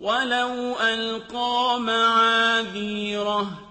وَلَوْ أَلْقَىٰ مَعَاذِيرَهُ